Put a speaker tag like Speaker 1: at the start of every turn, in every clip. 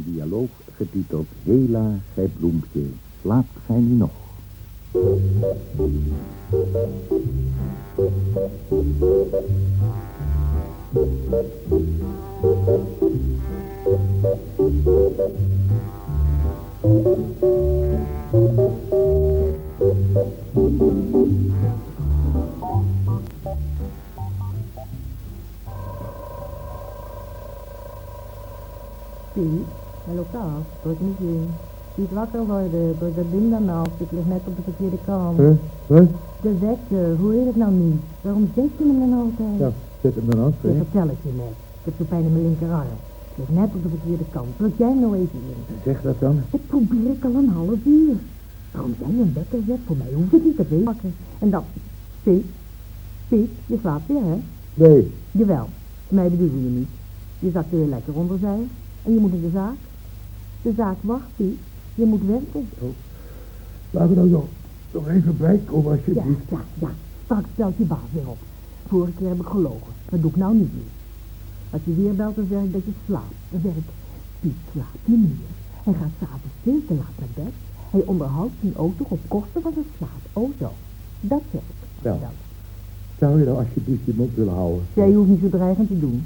Speaker 1: Een dialoog getiteld Hela, gij bloempje, slaapt gij nu nog?
Speaker 2: Loopt af. Druk niet in. Piet wakker worden. Druk dat ding dan af. Ik lig net op de verkeerde kant.
Speaker 3: Huh? Wat?
Speaker 2: De wekker, hoe heet het nou niet? Waarom zet je hem dan altijd?
Speaker 3: Ja, zet hem dan af,
Speaker 2: Dat vertel ik je net. Ik heb zo pijn in mijn linkerarm. Ik lig net op de verkeerde kant. Druk jij nou even in.
Speaker 3: Zeg dat dan.
Speaker 2: Dat probeer ik al een half uur. Waarom jij een wekker zet voor mij, hoeft het niet te weten. En dan... Piet, Piet, je slaapt weer, hè?
Speaker 3: Nee.
Speaker 2: Jawel, mij bedoel je niet. Je zakt er weer lekker onder zijn. En je moet in de zaak. De zaak wacht, Piet. Je moet werken.
Speaker 3: Laten we nou nog, nog even bijkomen,
Speaker 2: Ja,
Speaker 3: alsjeblieft.
Speaker 2: ja, ja. Straks belt je baas weer op. Vorige keer heb ik gelogen. Dat doe ik nou niet meer. Als je weer belt, dan zeg ik dat je slaapt. Dan zeg ik, Piet slaapt niet meer. Hij gaat s'avonds veel te laat naar bed. Hij onderhoudt zijn auto op kosten van zijn slaap. Oh zo. Dat zeg ik.
Speaker 3: Wel.
Speaker 2: Dat.
Speaker 3: Zou je nou alsjeblieft je mond willen houden?
Speaker 2: Jij hoeft niet zo dreigend te doen.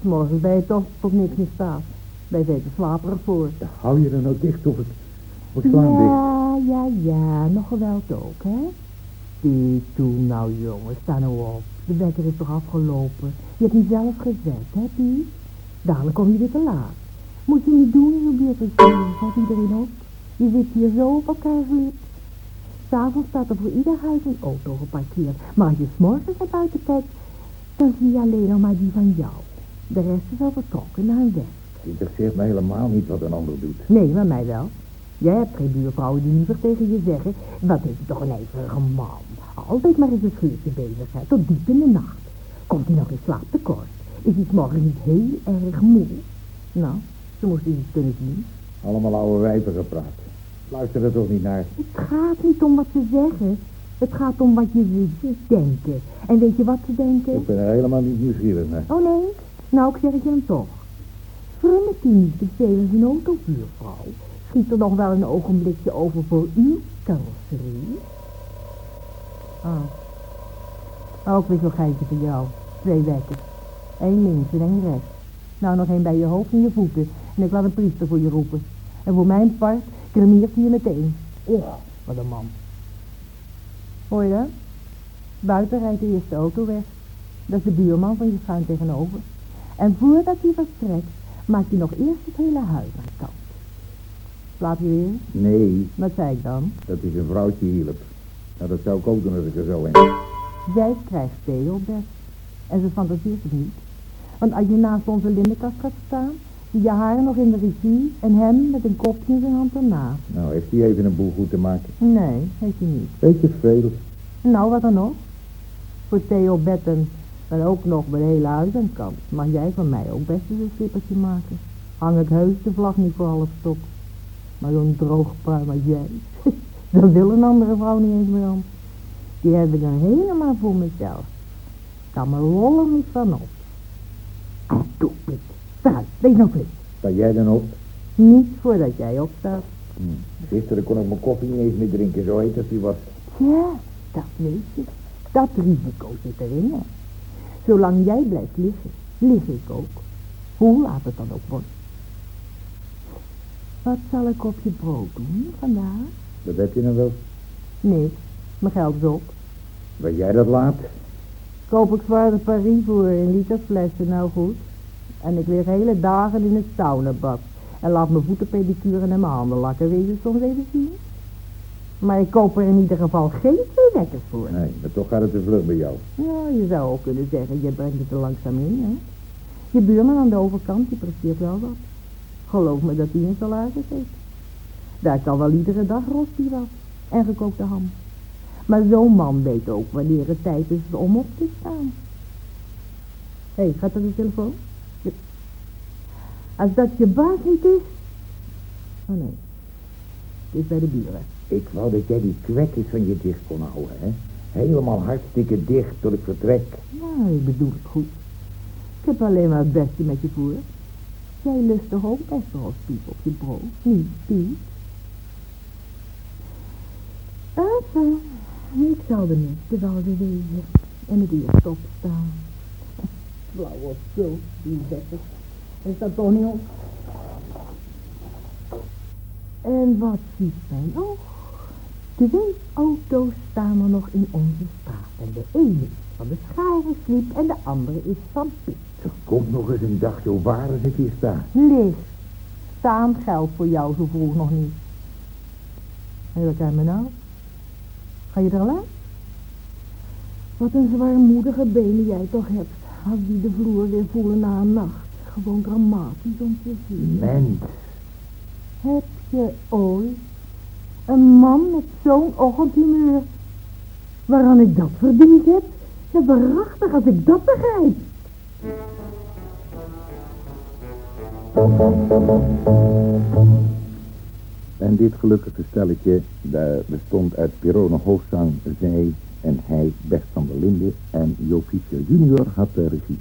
Speaker 2: Morgen ben je toch tot niks meer staat. Wij zitten slaperig voor.
Speaker 3: Hou je er nou dicht of het, of het slaan dicht?
Speaker 2: Ja, ja, ja, nog geweld ook, hè? Die toen nou, jongen, sta nou op. De wekker is toch afgelopen? Je hebt niet zelf gezet, hè, Piet? Dadelijk kom je weer te laat. Moet je niet doen, zien. Zet iedereen op. Je zit hier zo op elkaar. S'avonds staat er voor ieder huis een auto geparkeerd. Maar als je s'morgens naar buiten kijkt, dan zie je alleen nog maar die van jou. De rest is al vertrokken naar hun werk.
Speaker 3: Het interesseert me helemaal niet wat een ander doet.
Speaker 2: Nee, maar mij wel. Jij hebt geen buurvrouwen die liever tegen je zeggen... Wat is toch een ijverige man. Altijd maar in zijn schuurtje bezig, hè, tot diep in de nacht. Komt hij nog in slaaptekort? Is hij morgen niet heel erg moe? Nou, ze moesten iets kunnen zien.
Speaker 3: Allemaal oude wijven gepraat. Luister er toch niet naar.
Speaker 2: Het gaat niet om wat ze zeggen. Het gaat om wat je ziet denken. En weet je wat ze denken?
Speaker 3: Ik ben er helemaal niet nieuwsgierig naar.
Speaker 2: Oh nee? Nou, ik zeg het je hem toch. Niet de zijn autobuurvrouw. Schiet er nog wel een ogenblikje over voor uw carrosserie? Ah. Ook weer zo'n geitje voor jou. Twee wekkers. Eén links en één rechts. Nou, nog één bij je hoofd en je voeten. En ik laat een priester voor je roepen. En voor mijn part cremeert hij je meteen. Och, wat een man. Hoor je dat? Buiten rijdt de eerste auto weg. Dat is de buurman van je schuin tegenover. En voordat hij vertrekt, maakt hij nog eerst het hele huis aan kant. Slaap je weer?
Speaker 3: Nee,
Speaker 2: Wat zei ik dan?
Speaker 3: dat is een vrouwtje hielp. Nou, dat zou ik ook doen als ik er zo in.
Speaker 2: Zij krijgt thee op bed. En ze fantaseert het niet. Want als je naast onze lindenkast gaat staan, zie je haar nog in de regie en hem met een kopje in zijn hand ernaast.
Speaker 3: Nou, heeft hij even een boel goed te maken.
Speaker 2: Nee, heeft hij niet.
Speaker 3: Weet je veel?
Speaker 2: Nou, wat dan nog? Voor op bed en ook nog het hele huis aan kant. Mag jij van mij ook best eens een slippertje maken? Hang ik heus de vlag niet voor half stok. Maar zo'n droog pruim als jij, daar wil een andere vrouw niet eens meer om. Die heb ik dan helemaal voor mezelf. Kan me rollen niet van op. Ah, doe Piet. Vooruit, wees nou flink.
Speaker 3: Sta jij dan op?
Speaker 2: Niet voordat jij opstaat.
Speaker 3: Hm. Gisteren kon ik mijn koffie niet eens meer drinken, zo heet als die was.
Speaker 2: Ja, dat weet je. Dat risico zit erin, hè. Zolang jij blijft liggen, lig ik ook. Hoe laat het dan ook wordt. Wat zal ik op je brood doen vandaag?
Speaker 3: Dat heb je nou wel.
Speaker 2: Niks. Mijn geld is op.
Speaker 3: Weet jij dat laat?
Speaker 2: Koop ik zwarte Paris voor in literflessen, nou goed. En ik lig hele dagen in het saunabad. En laat mijn voeten pedicuren en mijn handen lakken. Wil je soms even zien? Maar ik koop er in ieder geval geen voor.
Speaker 3: Nee, maar toch gaat het te vlug bij jou.
Speaker 2: Ja, je zou ook kunnen zeggen, je brengt het er langzaam in, hè. Je buurman aan de overkant, die presteert wel wat. Geloof me dat hij een salaris heeft. Daar kan wel iedere dag rosbief af en gekookte ham. Maar zo'n man weet ook wanneer het tijd is om op te staan. Hé, hey, gaat dat de telefoon? Als dat je baas niet is... Oh nee, is bij de buren.
Speaker 3: Ik wou dat jij die kwekjes van je dicht kon houden, hè? Helemaal hartstikke dicht tot ik vertrek.
Speaker 2: Nou, ik bedoel het goed. Ik heb alleen maar het beste met je voor. Jij lust toch ook best wel Piet op je brood, niet Piet? Enfin, ik zal de minste wel weer wezen en het eerst opstaan. Flauwe zo, die wekker. Is dat toch niet? En wat ziet mijn oog? Twee auto's staan er nog in onze straat. En de ene is van de Scharenslip en de andere is van Piet.
Speaker 3: Er komt nog eens een dag zo waar als ik hier sta.
Speaker 2: Liz, staan geld voor jou zo vroeg nog niet. En wat zijn we nou? Ga je er al uit? Wat een zwaarmoedige benen jij toch hebt. Als die de vloer weer voelen na een nacht. Gewoon dramatisch om te zien.
Speaker 3: Mens,
Speaker 2: Heb je ooit een man met zo'n ochtendhumeur waaraan ik dat verdiend heb? Ja, waarachtig als ik dat begrijp.
Speaker 1: En dit gelukkige stelletje dat bestond uit Pirone Hoofdzang, zij en hij Bert van der Linde en Jo Fischer junior had de regie.